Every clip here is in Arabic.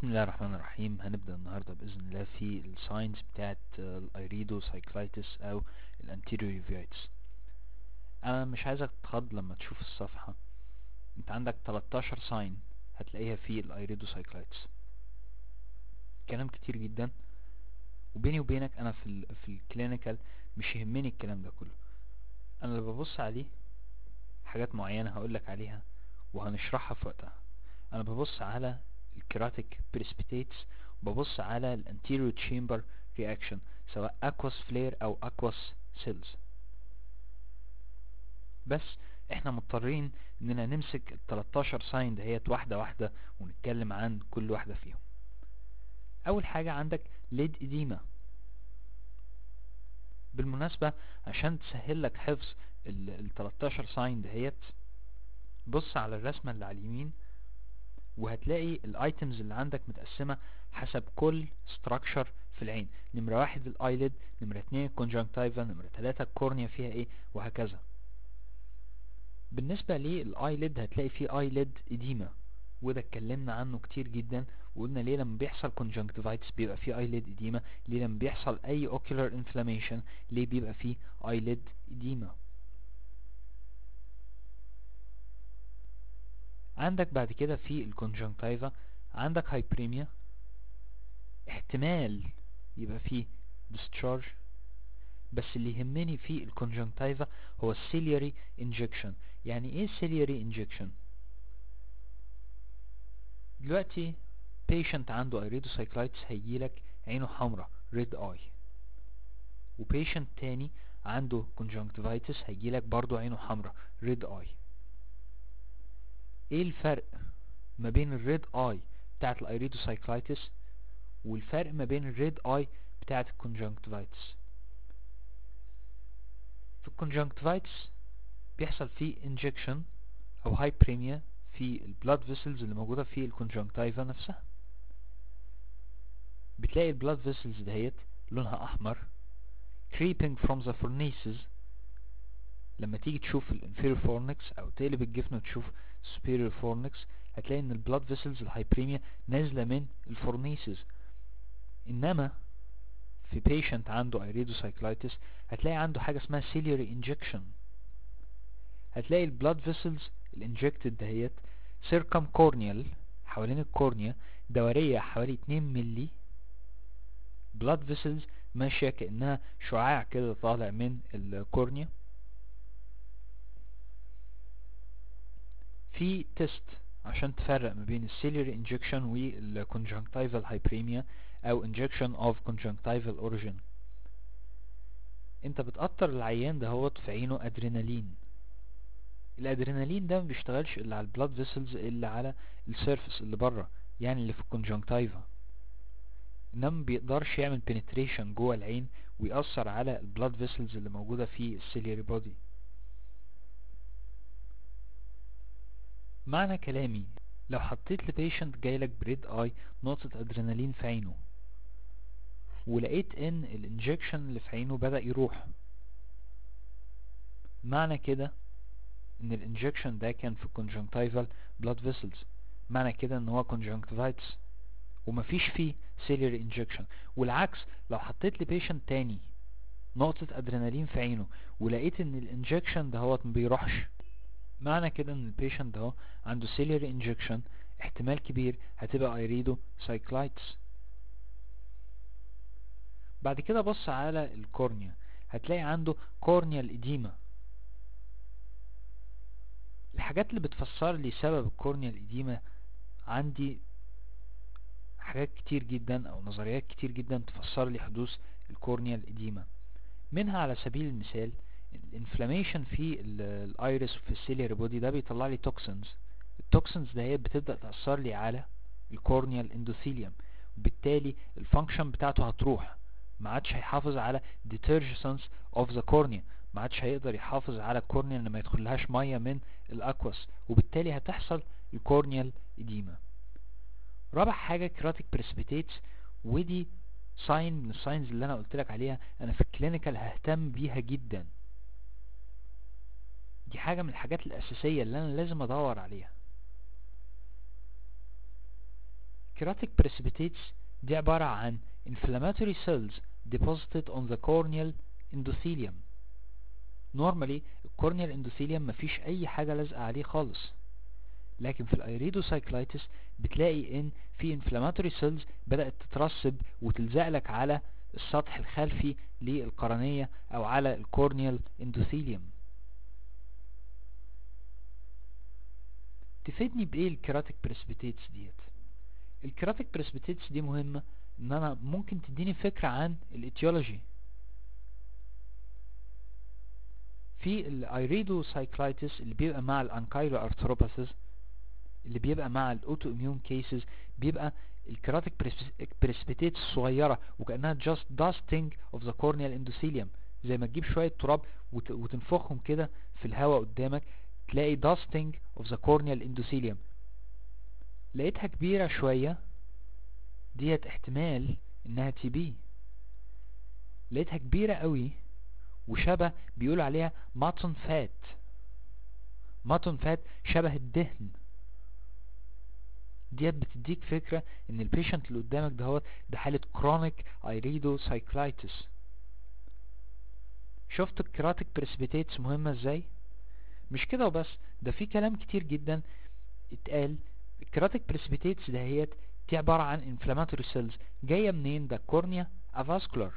بسم الله الرحمن الرحيم. هنبدأ النهاردة بإذن الله في ال signs بتاعت ال iridocyclitis أو ال anterior uveitis أنا مش عايزك تتخض لما تشوف الصفحة. أنت عندك 13 sign هتلاقيها في ال iridocyclitis كلام كتير جدا. وبيني وبينك أنا في ال في ال clinical مش يهمني الكلام ده كله. أنا اللي ببص عليه حاجات معينة هقولك عليها وهنشرحها في وقتها. أنا ببص على ال keratic precipitates وببص على ال anterior chamber reaction سواء aqueous flare أو aqueous cells بس إحنا مضطرين إننا نمسك ال 13 sign دهيت واحدة واحدة ونتكلم عن كل واحدة فيهم. أول حاجة عندك lid edema بالمناسبة عشان تسهل لك حفظ ال 13 sign دهيت بص على الرسمة اللي على اليمين وهتلاقي ال items اللي عندك متقسمة حسب كل structure في العين. نمرة واحد الايلid نمرة اتنين ال conjunctiva نمرة تلاتة ال cornea فيها إيه وهكذا. بالنسبة للايلid هتلاقي فيه ايلid اديما وده اتكلمنا عنه كتير جدا وقلنا ليه لما بيحصل conjunctivitis بيبقى فيه ايلid اديما ليه لما بيحصل أي ocular inflammation ليه بيبقى فيه ايلid اديما عندك بعد كده في ال conjunctiva عندك hyperemia احتمال يبقى فيه discharge بس اللي يهمني في ال conjunctiva هو ال ciliary injection يعني إيه ciliary injection دلوقتي patient عنده iridocyclitis هيجيلك عينه حمراء red eye و patient تاني عنده conjunctivitis هيجيلك برضو عينه حمراء red eye إيه الفرق ما بين ال red eye بتاعت ال iridocyclitis والفرق ما بين ال red eye بتاعت ال conjunctivitis؟ في ال conjunctivitis بيحصل فيه injection أو hyperemia في ال blood vessels اللي موجودة في ال conjunctiva نفسها. بتلاقي ال blood vessels دهيت لونها أحمر creeping from the fornices لما تيجي تشوف ال inferior fornix أو تقلب الجفن وتشوف superior fornix هتلاقي إن ال blood vessels ال hyperemia نازلة من ال fornices إنما في patient عنده iridocyclitis هتلاقي عنده حاجة اسمها ciliary injection. هتلاقي ال blood vessels ال injected دهيت circumcorneal حوالين ال cornea دورية حوالي 2 ملي blood vessels ماشية كأنها شعاع كده طالع من ال cornea. في test عشان تفرق ما بين ال ciliary injection وال conjunctival hyperemia أو injection of conjunctival origin أنت بتقطر العيان دهوت في عينه ادرينالين الادرينالين ده ما بيشتغلش إلا على ال blood vessels إلا على ال surface اللي بره يعني اللي في ال conjunctiva إنما ما بيقدرش يعمل penetration جوه العين ويأثر على ال blood vessels اللي موجودة في ال ciliary body معنى كلامي. لو حطيت ل patient جايلك ب red eye نقطة ادرينالين في عينه. ولقيت إن ال injection اللي في عينه بدأ يروح. معنى كده إن ال injection ده كان في conjunctival blood vessels. معنى كده إن هو conjunctivitis. ومفيش فيه ciliary injection. والعكس لو حطيت ل patient تاني نقطة ادرينالين في عينه ولقيت إن ال injection ده هو مبيروحش معنى كده إن ال patient ده عنده ciliary injection احتمال كبير هتبقى iridocyclitis بعد كده بص على ال cornea هتلاقي عنده corneal edema الحاجات اللي بتفسر لي سبب ال corneal edema عندي حاجات كتير جدا أو نظريات كتير جدا تفسر لي حدوث ال corneal edema منها على سبيل المثال ال inflammation في ال iris وفي ال ciliary body ده بيطلع لي toxins ال toxins ده هي بتبدأ تأثر لي على ال corneal endothelium وبالتالي ال function بتاعته هتروح. ما عادش هيحافظ على deturgescence of the cornea. ما عادش هيقدر يحافظ على ال cornea ان ما يدخلهاش مية من ال aqueous وبالتالي هتحصل ال corneal edema رابع حاجة keratic precipitates ودي sign من ال signs اللي أنا قلت لك عليها. أنا في ال clinical ههتم بيها جدا. دي حاجة من الحاجات الأساسية اللي أنا لازم أدور عليها. ال keratic precipitates دي عبارة عن inflammatory cells deposited on the corneal endothelium. Normally ال corneal endothelium مفيش أي حاجة لازقة عليه خالص. لكن في ال iridocyclitis بتلاقي إن في inflammatory cells بدأت تترسب وتلزق لك على السطح الخلفي للقرنية أو على ال corneal endothelium. تفيدني بإيه ال keratic precipitates ديت؟ ال keratic precipitates دي مهمة إن أنا ممكن تديني فكرة عن ال etiology. في ال iridocyclitis اللي بيبقى مع ال ankylo arthropathies اللي بيبقى مع ال autoimmune cases بيبقى ال keratic precipitates صغيرة وكأنها just dusting of the corneal endothelium. زي ما تجيب شوية تراب وت... وتنفخهم كده في الهواء قدامك تلاقي dusting of the corneal endothelium. لقيتها كبيرة شوية. ديت احتمال إنها TB لقيتها كبيرة قوي وشبه بيقولوا عليها mutton fat mutton fat شبه الدهن. ديت بتديك فكرة إن ال patient اللي قدامك دهوت ده حالة chronic iridocyclitis شفت ال keratic precipitates مهمة إزاي؟ مش كده وبس ده في كلام كتير جدا اتقال. ال keratic precipitates دهيت دي عبارة عن inflammatory cells جاية منين؟ ده cornea avascular.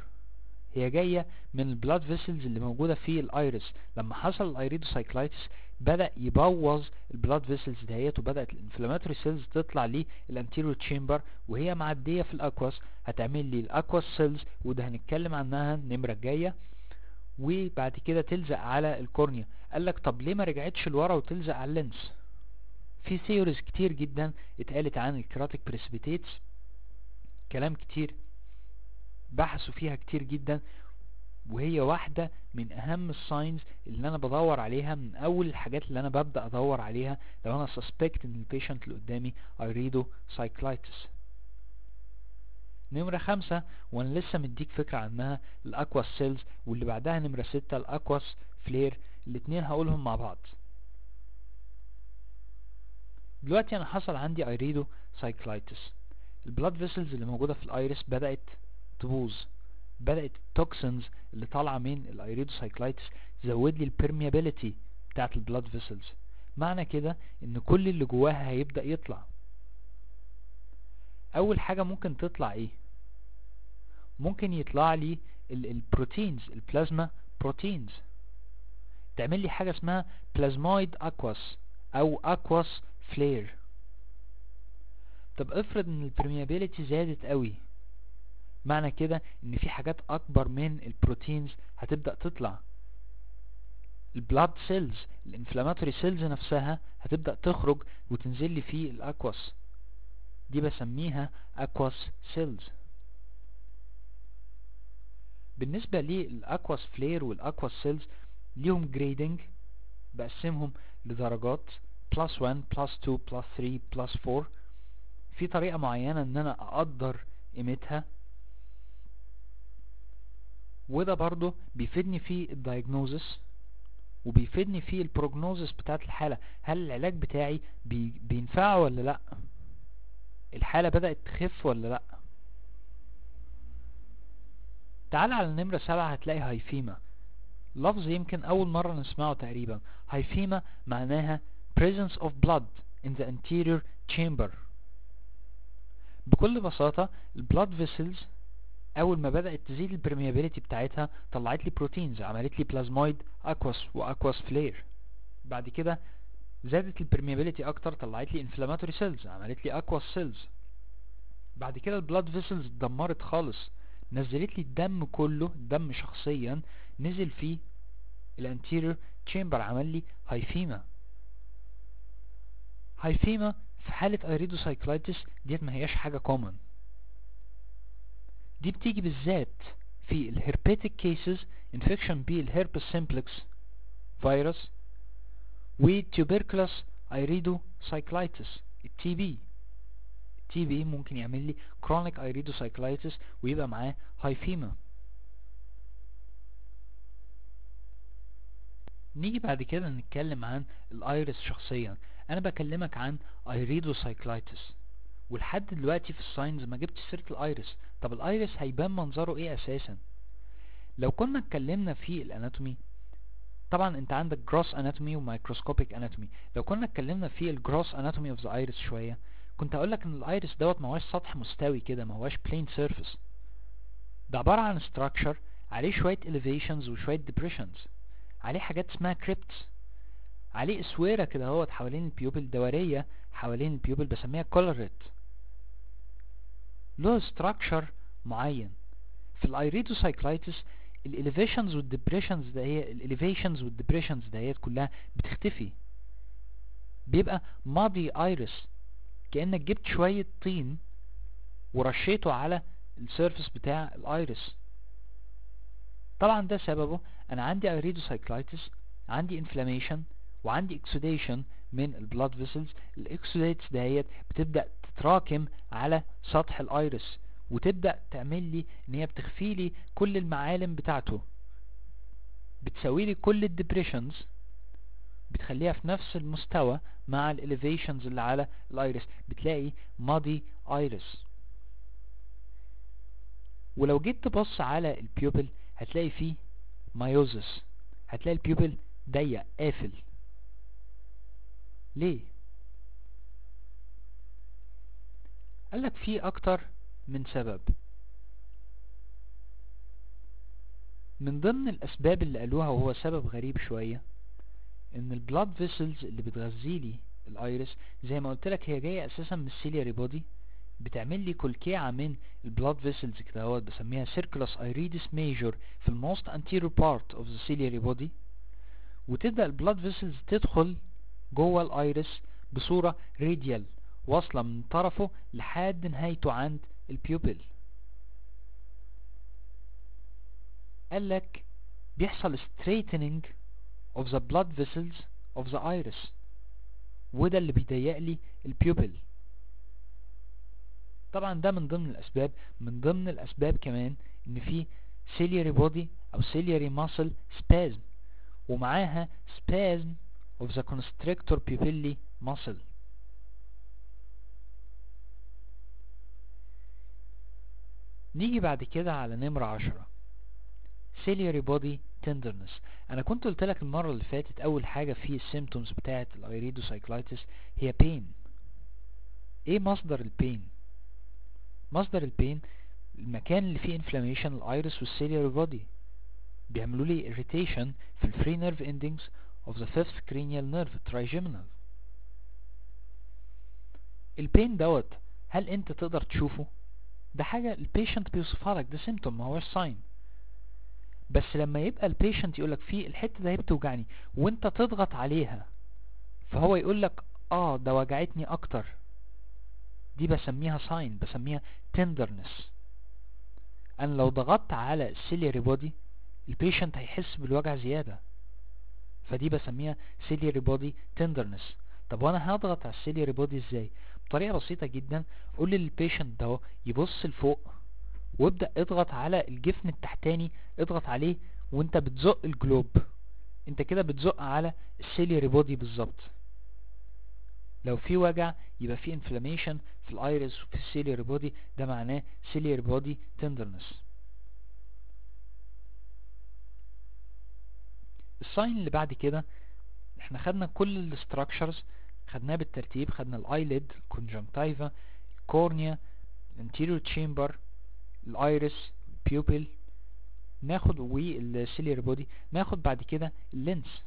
هي جاية من ال blood vessels اللي موجودة في ال iris. لما حصل ال iridocyclitis بدأ يبوظ ال blood vessels دهيت وبدأت ال inflammatory cells تطلع لي ال anterior chamber وهي معدية في ال aqueous. هتعمل لي ال aqueous cells وده هنتكلم عنها النمرة الجاية وبعد كده تلزق على ال cornea. قال لك طب ليه ما رجعتش لورا وتلزق على ال lens؟ في theories كتير جدا اتقالت عن ال keratic precipitates كلام كتير بحثوا فيها كتير جدا. وهي واحدة من أهم ال signs اللي أنا بدور عليها من أول الحاجات اللي أنا ببدأ أدور عليها. لو أنا suspect إن ال patient اللي قدامي iridocyclitis نمرة خمسة وأنا لسه مديك فكرة عنها ال aqueous cells واللي بعدها نمرة ستة ال aqueous flare الاتنين هقولهم مع بعض. دلوقتي أنا حصل عندي iridocyclitis. ال blood vessels اللي موجودة في ال iris بدأت تبوظ. بدأت ال toxins اللي طالعة من ال iridocyclitis زود لي ال permeability بتاعت ال blood vessels. معنى كده إن كل اللي جواها هيبدأ يطلع. أول حاجة ممكن تطلع إيه؟ ممكن يطلع لي ال proteins ال plasma proteins تعمل لي حاجة اسمها plasmoid aqueous أو اكواس فلير طب افرض إن ال permeability زادت قوي. معنى كده إن في حاجات أكبر من ال proteins هتبدأ تطلع. ال blood cells ال inflammatory cells نفسها هتبدأ تخرج وتنزل لي في ال aqueous دي بسميها aqueous cells بالنسبة لل aqueous flare وال aqueous cells ليهم grading بقسمهم لدرجات plus 1 plus 2 plus 3 plus 4 في طريقة معينة إن أنا أقدر قيمتها. وده برضو بيفيدني في ال diagnosis وبيفيدني في ال prognosis بتاعت الحالة. هل العلاج بتاعي بي بينفعه ولا لأ؟ الحالة بدأت تخف ولا لأ؟ تعال على نمرة سبعة هتلاقي hyphema لفظ يمكن أول مرة نسمعه تقريبا. hyphema معناها presence of blood in the anterior chamber. بكل بساطة ال blood vessels أول ما بدأت تزيد ال permeability بتاعتها طلعت لي proteins عملت لي plasmoid aqueous و aqueous flare بعد كده زادت ال permeability أكتر طلعت لي inflammatory cells عملت لي aqueous cells بعد كده ال blood vessels اتدمرت خالص. نزلت لي الدم كله الدم شخصيا نزل في ال anterior chamber عمل لي hyphema. hyphema في حالة iridocyclitis ديت ما هياش حاجة common دي بتيجي بالذات في ال herpetic cases infection بال herpes simplex virus و tuberculous iridocyclitis ال TB. ال TB ممكن يعمل لي chronic iridocyclitis ويبقى معاه hyphema نيجي بعد كده نتكلم عن ال iris شخصيا. أنا بكلمك عن iridocyclitis ولحد دلوقتي في ال signs ما جبتش سيرة ال iris طب ال iris هيبان منظره إيه أساسا؟ لو كنا اتكلمنا في ال anatomy طبعا أنت عندك gross anatomy و microscopic anatomy لو كنا اتكلمنا في ال gross anatomy of the iris شوية كنت أقول لك إن ال iris دوت ما هوش سطح مستوي كده ما هوش plain surface ده عبارة عن structure عليه شوية elevations وشوية depressions. عليه حاجات اسمها crypts. عليه اسويرة كده اهوت حوالين ال pupil دوريه حوالين ال pupil بسميها collarette له structure معين. في ال iridocyclitis ال elevations وال depressions ده هي ال elevations وال depressions دهيت كلها بتختفي. بيبقى muddy iris كأنك جبت شوية طين ورشيته على ال surface بتاع ال iris طبعا ده سببه. أنا عندي iridocyclitis عندي inflammation وعندي exudation من ال blood vessels ال exudates دهيت بتبدأ تتراكم على سطح ال iris وتبدأ تعمل لي إن هي بتخفي لي كل المعالم بتاعته. بتسوي لي كل ال depressions بتخليها في نفس المستوى مع ال elevations اللي على ال iris بتلاقي muddy iris ولو جيت تبص على ال pupil هتلاقي فيه miosis هتلاقي ال pupil ضيق قافل. ليه؟ قالك فيه أكتر من سبب. من ضمن الأسباب اللي قالوها وهو سبب غريب شوية إن ال blood vessels اللي بتغذيلي ال iris زي ما قلت لك هي جاية أساسا من ال ciliary body بتعمل لي كلكيعة من ال blood vessels كده أهوت بسميها circulus iridis major في ال most anterior part of the ciliary body. وتبدأ ال blood vessels تدخل جوه ال iris بصورة radial واصلة من طرفه لحد نهايته عند ال pupil لك بيحصل straightening of the blood vessels of the iris وده اللي بيضيق لي البيوبل طبعا ده من ضمن الاسباب من ضمن الاسباب كمان ان في ciliary body أو ciliary muscle spasm ومعاها spasm of the constrictor pupillae muscle نيجي بعد كده على نمرة عشرة ciliary body tenderness. أنا كنت قلت لك المرة اللي فاتت أول حاجة في ال symptoms بتاعت ال iridocyclitis هي pain. إيه مصدر ال pain مصدر ال pain المكان اللي فيه inflammation ال iris وال ciliary body بيعملوا لي irritation في ال free nerve endings of the fifth cranial nerve trigeminal. ال pain دوت هل أنت تقدر تشوفه؟ ده حاجة ال patient بيوصفها لك ده symptom ما هوش sign بس لما يبقى ال patient يقولك في الحتة ده بتوجعني وانت تضغط عليها فهو يقولك آه ده وجعتني أكتر. دي بسميها sign بسميها tenderness. أنا لو ضغطت على ال ciliary body ال patient هيحس بالوجع زيادة. فدي بسميها ciliary body tenderness. طب وأنا هضغط على ال ciliary body إزاي؟ بطريقة بسيطة جدا قول لل patient ده يبص لفوق. وابدأ اضغط على الجفن التحتاني اضغط عليه وانت بتزق ال globe. انت كده بتزق على ال ciliary body بالظبط. لو في وجع يبقى في inflammation في ال iris وفي ال ciliary body ده معناه ciliary body tenderness ال sign اللي بعد كده إحنا خدنا كل ال structures خدناه بالترتيب خدنا الايليد الكونجنكتيفا الكورنيا الانتيريور تشامبر الايرس البيوبل ناخد وال ciliary body ناخد بعد كده ال lens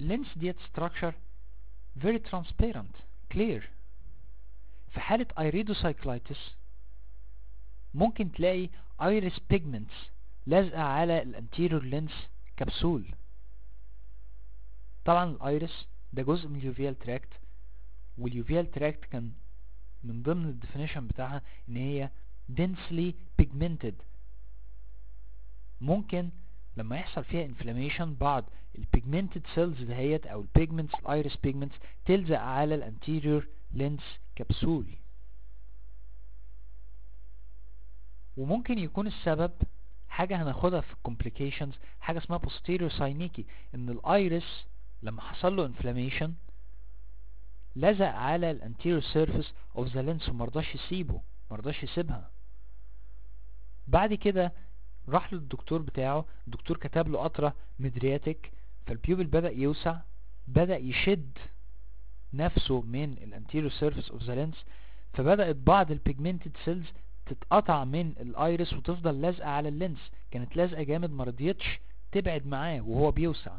ال lens ديت structure very transparent clear. في حالة iridocyclitis ممكن تلاقي iris pigments لازقة على ال anterior lens capsule طبعا ال iris ده جزء من ال uveal tract وال uveal tract كان من ضمن ال definition بتاعها إن هي densely pigmented. ممكن لما يحصل فيها inflammation بعض ال pigmented cells دهيت أو ال pigments ال iris pigments تلزق على ال anterior lens capsule وممكن يكون السبب حاجة هناخدها في ال complications حاجة اسمها posterior synechiae إن ال iris لما حصل له inflammation لزق على ال anterior surface of the lens ومرضاش يسيبه مرضاش يسيبها. بعد كده راح للدكتور بتاعه الدكتور كتب له قطرة mydriatic فال pupil بدأ يوسع بدأ يشد نفسه من ال anterior surface of the lens فبدأت بعض ال pigmented cells تتقطع من ال iris وتفضل لازقة على ال lens كانت لازقة جامد مرضيتش تبعد معاه وهو بيوسع.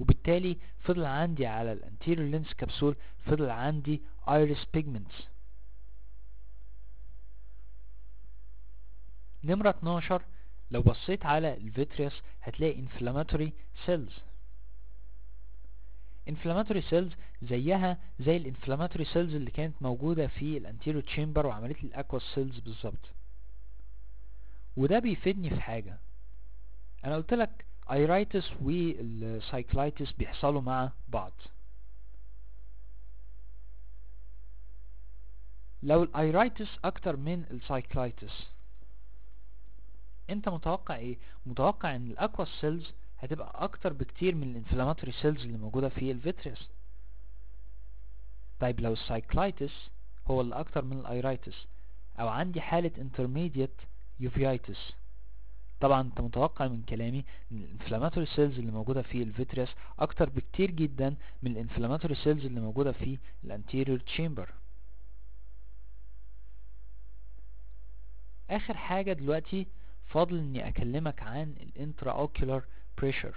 وبالتالي فضل عندي على ال anterior lens capsule فضل عندي iris pigments نمرة 12 لو بصيت على ال vitreous هتلاقي inflammatory cells. inflammatory cells زيها زي ال inflammatory cells اللي كانت موجودة في ال anterior chamber وعملت لي ال aqueous cells بالظبط. وده بيفيدني في حاجة. أنا قلت لك iritis وال cyclitis بيحصلوا مع بعض. لو ال iritis أكتر من ال cyclitis انت متوقع إيه؟ متوقع ان ال aqueous cells هتبقى أكتر بكتير من ال inflammatory cells اللي موجودة في ال vitreous. طيب لو ال cyclitis هو اللي أكتر من ال iritis أو عندي حالة intermediate uveitis طبعا أنت متوقع من كلامي إن ال inflammatory cells اللي موجودة في ال vitreous أكتر بكتير جدا من ال inflammatory cells اللي موجودة في ال anterior chamber. آخر حاجة دلوقتي فاضل إني أكلمك عن ال intraocular pressure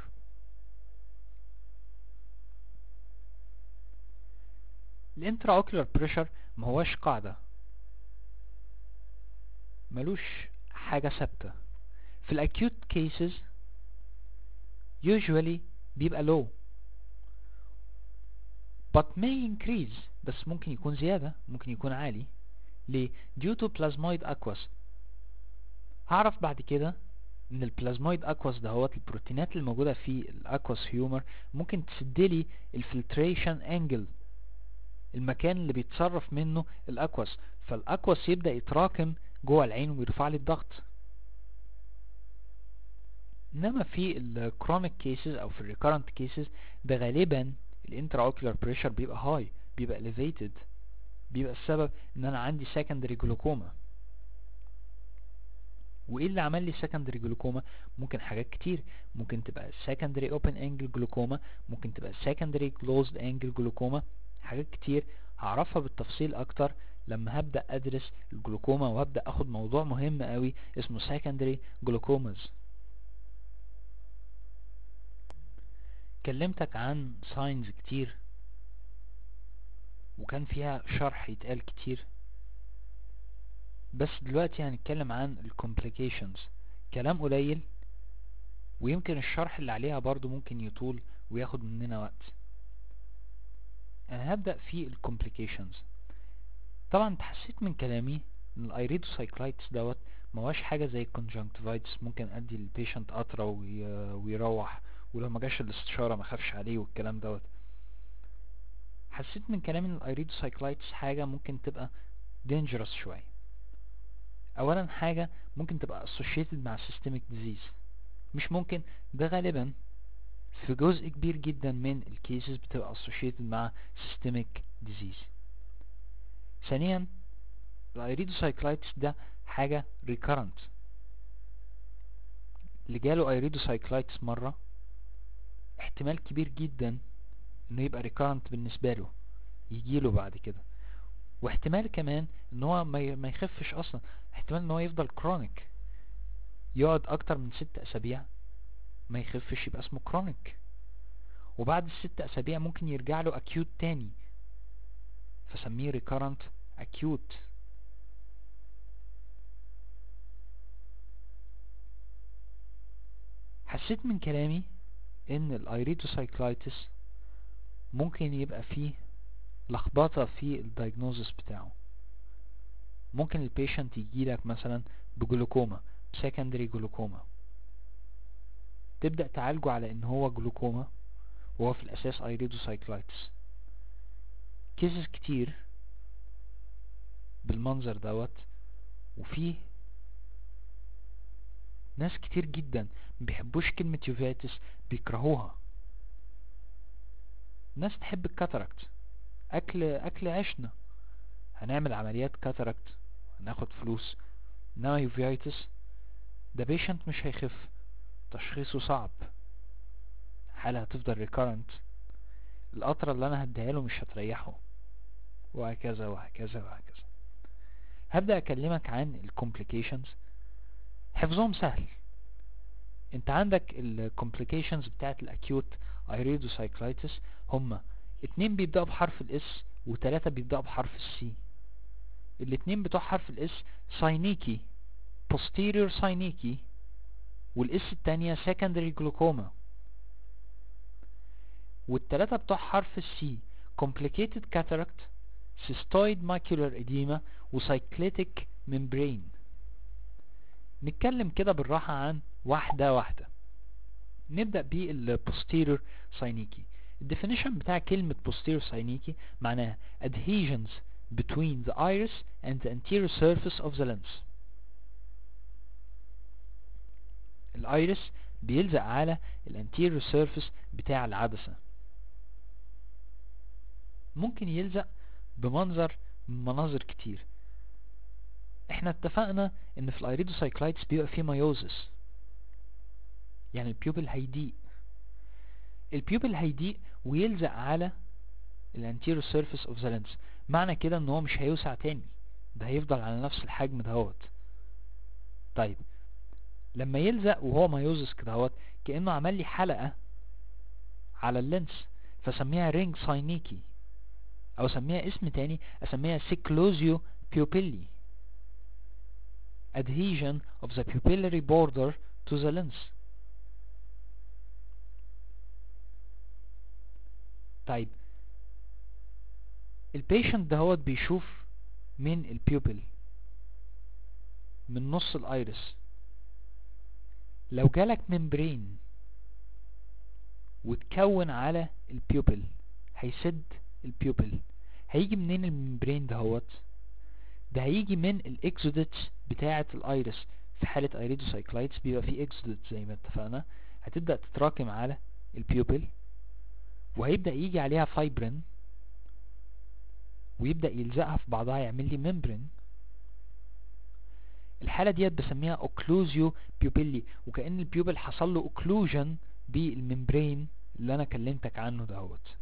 ال intraocular pressure ما هوش قاعدة ملوش حاجة ثابتة. في ال acute cases usually بيبقى low. But may increase. بس ممكن يكون زيادة ممكن يكون عالي. ليه؟ due to plasmoid aqueous. هعرف بعد كده إن ال plasmoid aqueous دهوت البروتينات اللي موجودة في ال aqueous humor ممكن تسدلي ال filtration angle المكان اللي بيتصرف منه ال aqueous فال aqueous يبدأ يتراكم جوه العين ويرفع لي الضغط. إنما في ال chronic cases أو في ال recurrent cases ده غالبا ال intraocular pressure بيبقى high بيبقى elevated بيبقى السبب إن أنا عندي secondary glaucoma وإيه اللي عمل لي secondary glaucoma ممكن حاجات كتير. ممكن تبقى secondary open angle glaucoma ممكن تبقى secondary closed angle glaucoma حاجات كتير. هعرفها بالتفصيل أكتر لما هبدأ أدرس الجلوكوما وهبدأ أخد موضوع مهم قوي اسمه secondary glaucomas كلمتك عن signs كتير وكان فيها شرح يتقال كتير بس دلوقتي هنتكلم عن ال complications كلام قليل ويمكن الشرح اللي عليها برضو ممكن يطول وياخد مننا وقت. أنا هبدأ في ال complications طبعا حسيت من كلامي إن ال iridocyclitis دوت مهواش حاجة زي ال conjunctivitis ممكن أدي ال patient قطرة ويروح ولو ما جاش الاستشارة ما خافش عليه والكلام دوت. حسيت من كلامي إن ال iridocyclitis حاجة ممكن تبقى dangerous شوية. اولا حاجة ممكن تبقى associated مع systemic disease. مش ممكن ده غالبا في جزء كبير جدا من ال cases بتبقى associated مع systemic disease. ثانيا ال iridocyclitis ده حاجة recurrent. اللي جاله iridocyclitis مرة احتمال كبير جدا إنه يبقى recurrent بالنسبة له يجيله بعد كده. واحتمال كمان إن هو ما يخفش أصلا. احتمال إن هو يفضل chronic يقعد أكتر من ست أسابيع ما يخفش يبقى اسمه chronic وبعد الست أسابيع ممكن يرجع له acute تاني. فسميه recurrent acute. حسيت من كلامي إن ال iridocyclitis ممكن يبقى فيه لخبطة في ال diagnosis بتاعه. ممكن ال patient يجيلك مثلا ب glaucoma secondary glaucoma. تبدأ تعالجه على إن هو جلوكوما وهو في الأساس iridocyclitis cases كتير بالمنظر دوت وفي ناس كتير جدا بيحبوش كلمة uveitis بيكرهوها. ناس تحب ال cataract أكل أكل عشنا هنعمل عمليات cataract هناخد فلوس. إنما uveitis ده patient مش هيخف. تشخيصه صعب. حالة هتفضل recurrent القطرة اللي أنا هديها له مش هتريحه. وهكذا وهكذا وهكذا. هبدأ أكلمك عن ال complications حفظهم سهل. انت عندك ال complications بتاعت ال acute iridocyclitis هما اتنين بيبدأوا بحرف ال S وتلاتة بيبدأوا بحرف ال C الاتنين بتوع حرف ال S synechiae posterior synechiae وال S التانية secondary glaucoma. والتلاتة بتوع حرف ال C complicated cataract cystoid macular edema وcyclitic membrane. نتكلم كده بالراحة عن واحدة واحدة. نبدأ بال posterior synechiae ال definition بتاع كلمة posterior synechiae معناها adhesions between the iris and the anterior surface of the lens ال iris بيلزق على ال anterior surface بتاع العدسة. ممكن يلزق بمنظر من مناظر كتير. إحنا اتفقنا إن في ال iridocyclitis بيبقى فيه miosis يعني ال pupil هيضيق. ال pupil هيضيق ويلزق على ال anterior surface of the lens معنى كده إن هو مش هيوسع تاني. ده هيفضل على نفس الحجم دهوت. طيب. لما يلزق وهو miosis كدهوت كأنه عمل لي حلقة على ال lens فسميها ring synechiae أو أسميها اسم تاني أسميها seclusio pupillae adhesion of the pupillary border to the lens طيب. ال patient دهوت بيشوف من ال pupil من نص ال iris لو جالك membrane وتكون على ال pupil هيسد ال pupil هيجي منين ال membrane دهوت ده هيجي من ال exudates بتاعة ال iris في حالة iridocyclitis بيبقى فيه exudates زي ما اتفقنا. هتبدأ تتراكم على ال pupil وهيبدأ يجي عليها فايبرين ويبدأ يلزقها في بعضها يعمل لي membrane الحالة ديت بسميها occlusio pupillae وكأن ال pupil حصل له occlusion بال membrane اللي أنا كلمتك عنه دهوت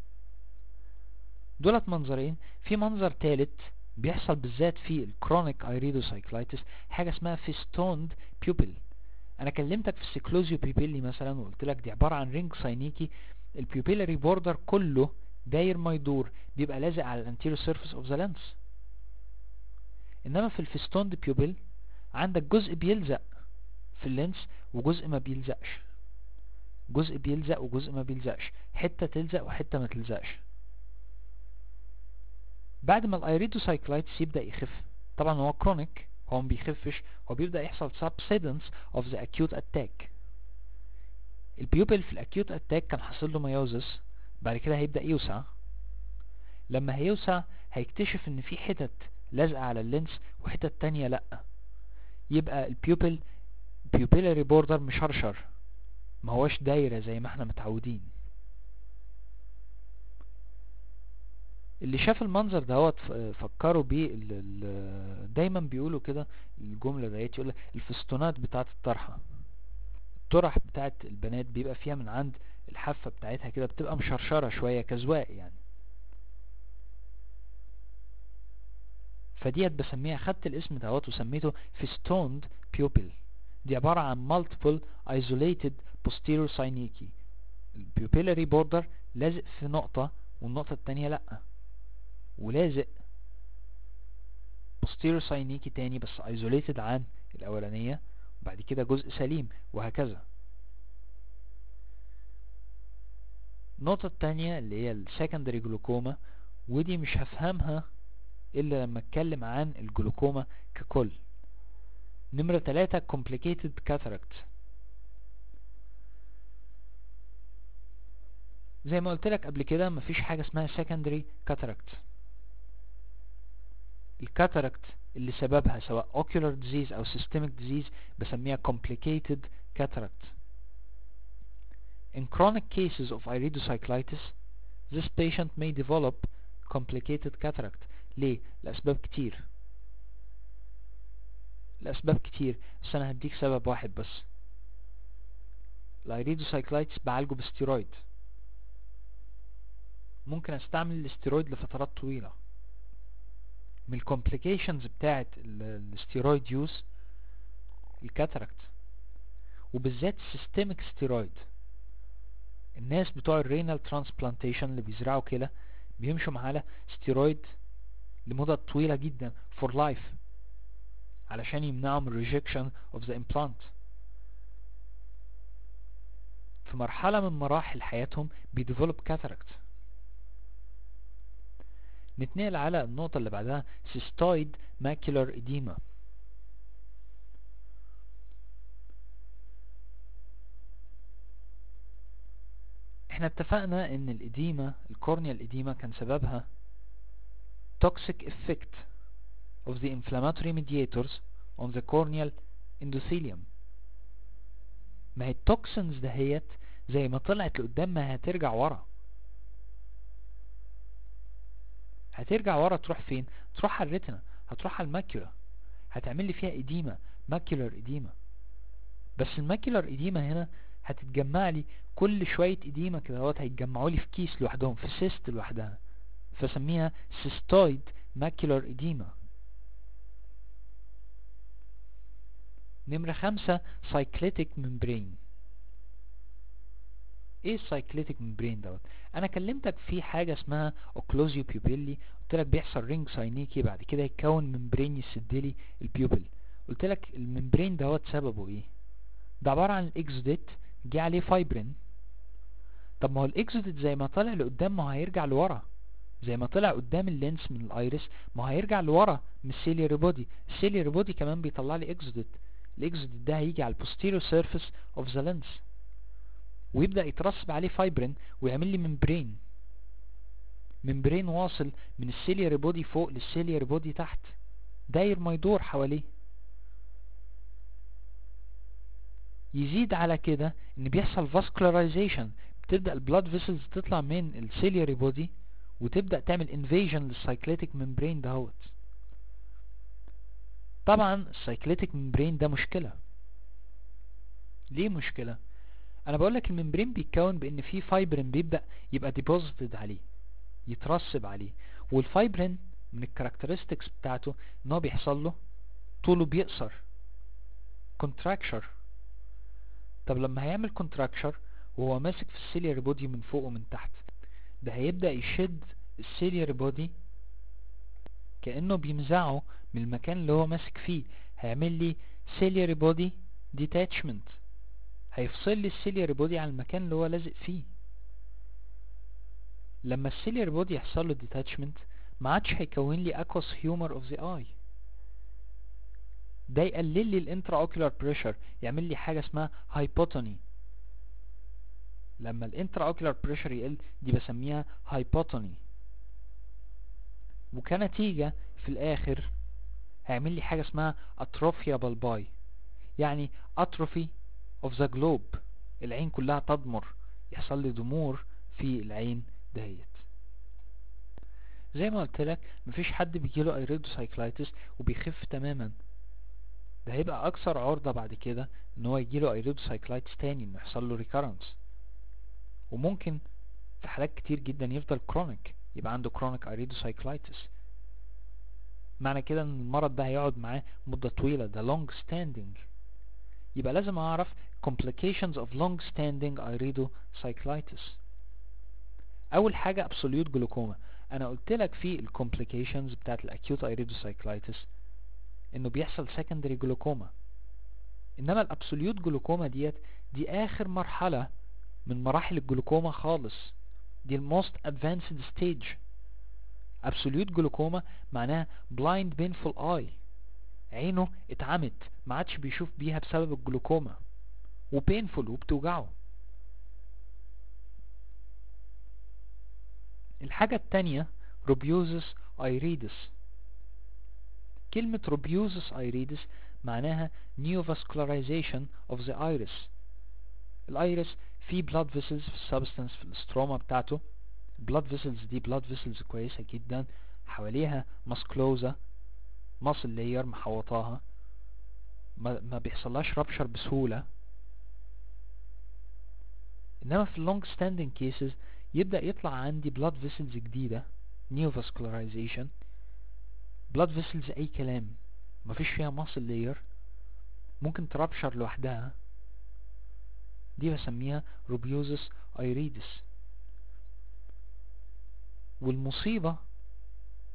دولت منظرين في منظر تالت بيحصل بالذات في ال chronic iridocyclitis حاجة اسمها festooned pupil أنا كلمتك في ال seclusio pupillae مثلا وقلت لك دي عبارة عن ring synechiae ال pupillary border كله داير ما يدور بيبقى لازق على ال anterior surface of the lens إنما في ال festooned pupil عندك جزء بيلزق في ال lens وجزء ما بيلزقش. جزء بيلزق وجزء ما بيلزقش. حتة تلزق وحتة ما تلزقش. بعد ما ال iridocyclitis يبدأ يخف طبعا هو chronic هو ما بيخفش هو بيبدأ يحصل subsidence of the acute attack. ال pupil في ال acute attack كان حاصل له miosis بعد كده هيبدأ يوسع. لما هيوسع هيكتشف إن في حتت لازقة على ال lens وحتت تانية لأ. يبقى ال pupil pupillary border مشرشر. ما هوش دايرة زي ما إحنا متعودين. اللي شاف المنظر دهوت فكروا بيه دايما بيقولوا كده الجملة ديت يقول الفستونات بتاعت الطرحة. الطرح بتاعت البنات بيبقى فيها من عند الحافة بتاعتها كده بتبقى مشرشرة شوية كزواق يعني. فديت بسميها خدت الاسم دوت وسميته festooned pupil. دي عبارة عن multiple isolated posterior synechiae ال pupillary border لازق في نقطة والنقطة التانية لأ. ولازق posterior synechiae تاني بس isolated عن الأولانية. بعد كده جزء سليم وهكذا. النقطة التانية اللي هي ال secondary glaucoma ودي مش هفهمها إلا لما أتكلم عن الجلوكوما ككل. نمرة تلاتة complicated cataract زي ما قلت لك قبل كده مفيش حاجة اسمها secondary cataract الكاتاراكت اللي سببها سواء ocular disease أو systemic disease بسميها complicated cataract in chronic cases of iridocyclitis this patient may develop complicated cataract ليه؟ لأسباب كتير. لأسباب كتير. بس أنا هديك سبب واحد بس. ال iridocyclitis بعالجه بستيرويد. ممكن أستعمل الاستيرويد لفترات طويلة. من ال complications بتاعت ال steroid use ال cataract وبالذات ال systemic steroid الناس بتوع ال renal transplantation اللي بيزرعوا كلى بيمشوا على ستيرويد لمدة طويلة جدا for life. علشان من rejection of the implant. في مرحلة من مراحل حياتهم بي develop cataract نتنقل على النقطة اللي بعدها cystoid macular edema. إحنا اتفقنا إن الإديمة الكورنيا الاديمة كان سببها toxic effect of the inflammatory mediators on the corneal endothelium. ما هي التوكسنز دهيت زي ما طلعت لقدام ما هترجع ورا. هترجع ورا تروح فين؟ تروح على ال retina هتروح على ال macula هتعمل لي فيها edema macular edema. بس ال macular edema هنا هتتجمع لي كل شوية edema كده أهوت هيتجمعوا لي في كيس لوحدهم في cyst لوحدها. فسميها cystoid macular edema. نمرة خمسة cyclitic membrane. إيه ال cyclitic membrane دوت؟ أنا كلمتك في حاجة اسمها occlusio pupillae قلت لك بيحصل ring synechiae بعد كده يتكون membrane يسد لي ال pupil قلت لك ال membrane دوت سببه إيه؟ ده عبارة عن ال exudate جه عليه فايبرين طب ما هو ال exudate زي ما طلع لقدام ما هيرجع لورا. زي ما طلع قدام ال lens من ال iris ما هيرجع لورا من ال ciliary body ال ciliary body كمان بيطلع لي exudate. ال exudate ده هيجي على ال posterior surface of the lens ويبدأ يترسب عليه فايبرين ويعمل لي membrane membrane واصل من ال ciliary body فوق لل ciliary body تحت. داير ما يدور حواليه. يزيد على كده إن بيحصل vascularization بتبدأ ال blood vessels تطلع من ال ciliary body وتبدأ تعمل invasion لل cyclitic membrane دهوت. طبعا ال cyclitic membrane ده مشكلة. ليه مشكلة؟ أنا بقول لك ال membrane بيتكون بإن في فايبرين بيبدأ يبقى deposited عليه يترسب عليه والفايبرين من ال characteristics بتاعته إن هو بيحصل له طوله بيقصر contracture طب لما هيعمل contracture وهو ماسك في ال ciliary body من فوق ومن تحت ده هيبدأ يشد ال ciliary body كأنه بيمزعه من المكان اللي هو ماسك فيه هيعمل لي ciliary body detachment هيفصل لي ال ciliary body عن المكان اللي هو لازق فيه. لما ال ciliary body يحصل له detachment ما عادش هيكون لي aqueous humor of the eye ده يقلل لي ال intraocular pressure يعمل لي حاجة اسمها hypotony لما ال intraocular pressure يقل دي بسميها hypotony وكنتيجة في الآخر هيعمل لي حاجة اسمها atrophia bulbi يعني atrophy of the globe العين كلها تضمر يحصل لي ضمور في العين دهيت. زي ما قلت لك مفيش حد بيجيله iridocyclitis وبيخف تماما. ده هيبقى أكثر عرضة بعد كده إن هو يجيله iridocyclitis تاني إنه يحصل له recurrence وممكن في حالات كتير جدا يفضل chronic يبقى عنده chronic iridocyclitis معنى كده إن المرض ده هيقعد معاه مدة طويلة ده long standing. يبقى لازم أعرف complications of long standing iridocyclitis. أول حاجة absolute glaucoma. أنا قلت لك في ال complications بتاعت ال acute iridocyclitis إنه بيحصل secondary glaucoma. إنما ال absolute glaucoma ديت دي آخر مرحلة من مراحل الجلوكوما خالص. دي ال most advanced stage absolute glaucoma معناها blind painful eye. عينه اتعمت ما عادش بيشوف بيها بسبب الجلوكوما. و painful وبتوجعه. الحاجة التانية rubeosis iridis كلمة rubeosis iridis معناها neovascularization of the iris. ال iris فيه blood vessels في ال substance في ال stroma بتاعته. ال blood vessels دي blood vessels كويسة جدا. حواليها musculosa muscle layer محوطاها. ما بيحصلهاش rupture بسهولة. إنما في ال long standing cases يبدأ يطلع عندي blood vessels جديدة vascularization blood vessels أي كلام مفيش فيها muscle layer ممكن ت rupture لوحدها. دي بسميها rubeosis iridis والمصيبة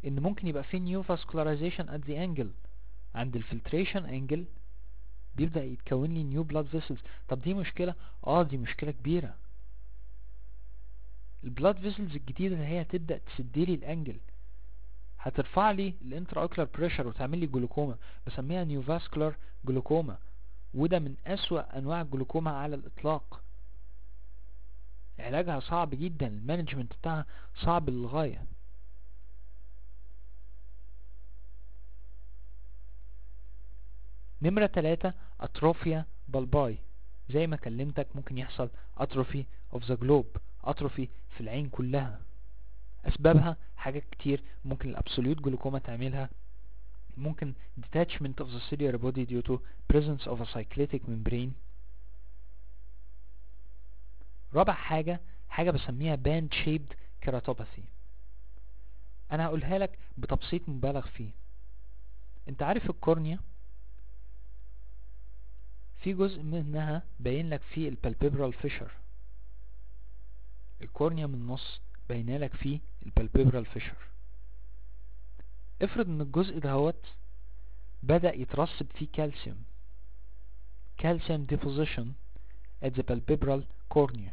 إن ممكن يبقى في neovascularization at the angle عند ال filtration angle بيبدأ يتكون لي new blood vessels طب دي مشكلة؟ آه دي مشكلة كبيرة. ال blood vessels الجديدة اللي هي تبدأ تسدلي ال angle هترفع لي ال intraocular pressure وتعمل لي جلوكوما. بسميها neovascular glaucoma. وده من أسوأ أنواع الجلوكوما على الإطلاق. علاجها صعب جدا. ال management بتاعها صعب للغاية. نمرة تلاتة atrophia bulbi. زي ما كلمتك ممكن يحصل atrophy of the globe atrophy في العين كلها. أسبابها حاجات كتير ممكن ال absolute glaucoma تعملها. ممكن detachment of the ciliary body due to presence of a cyclitic membrane. رابع حاجة حاجة بسميها band shaped keratopathy. أنا هقولها لك بتبسيط مبالغ فيه. أنت عارف ال cornea؟ في جزء منها باين لك فيه ال palpebral fissure ال cornea من النص باين لك فيه ال palpebral fissure افرض إن الجزء دهوت بدأ يترسب فيه كالسيوم calcium deposition at the palpebral cornea.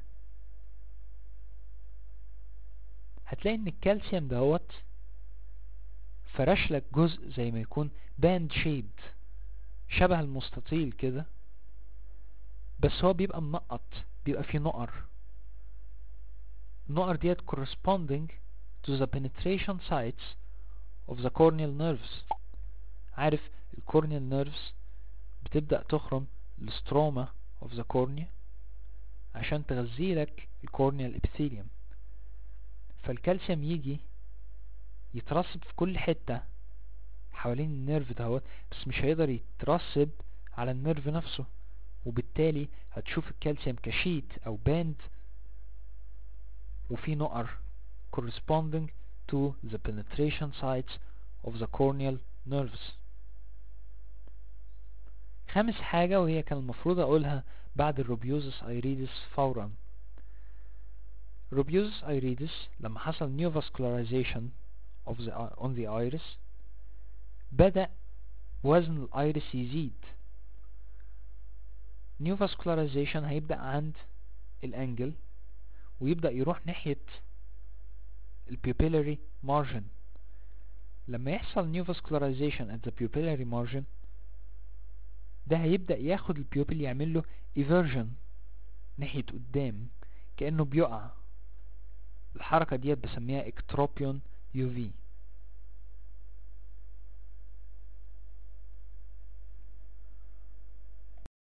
هتلاقي إن الكالسيوم دهوت فرش لك جزء زي ما يكون band sheet شبه المستطيل كده. بس هو بيبقى منقط بيبقى فيه نقر. النقر ديت corresponding to the penetration sites of the corneal nerves. عارف ال corneal nerves بتبدأ تخرم ال stroma of the cornea عشان تغذي لك ال corneal epithelium فالكالسيوم يجي يترسب في كل حتة حوالين ال nerve دهوت بس مش هيقدر يترسب على ال nerve نفسه. وبالتالي هتشوف الكالسيوم ك sheet أو band وفي نقر corresponding to the penetration sites of the corneal nerves. خامس حاجة وهي كان المفروض أقولها بعد ال rubeosis iridis فورا. rubeosis iridis لما حصل neovascularization of the on the iris بدأ وزن ال iris يزيد. Neovascularization هيبدأ عند ال angle ويبدأ يروح ناحية ال pupillary margin. لما يحصل neovascularization at the pupillary margin ده هيبدأ ياخد البيوبل يعمل له eversion ناحية قدام كأنه بيقع. الحركة ديت بسميها اكتروبيون يو في